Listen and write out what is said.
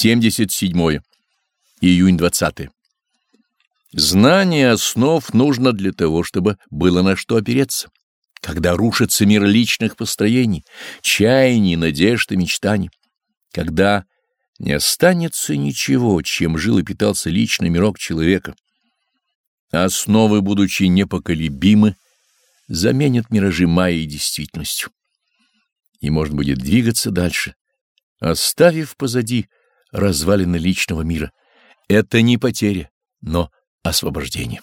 77. Июнь 20. Знание основ нужно для того, чтобы было на что опереться. Когда рушится мир личных построений, чаяний, надежд и мечтаний. Когда не останется ничего, чем жил и питался личный мирок человека. Основы, будучи непоколебимы, заменят миражи майи действительностью. И можно будет двигаться дальше, оставив позади развалины личного мира. Это не потеря, но освобождение.